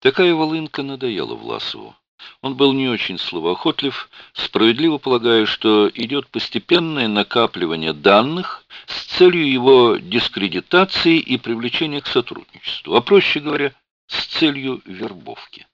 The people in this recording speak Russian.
Такая волынка надоела Власову. Он был не очень словоохотлив, справедливо полагая, что идет постепенное накапливание данных с целью его дискредитации и привлечения к сотрудничеству, а проще говоря, с целью вербовки.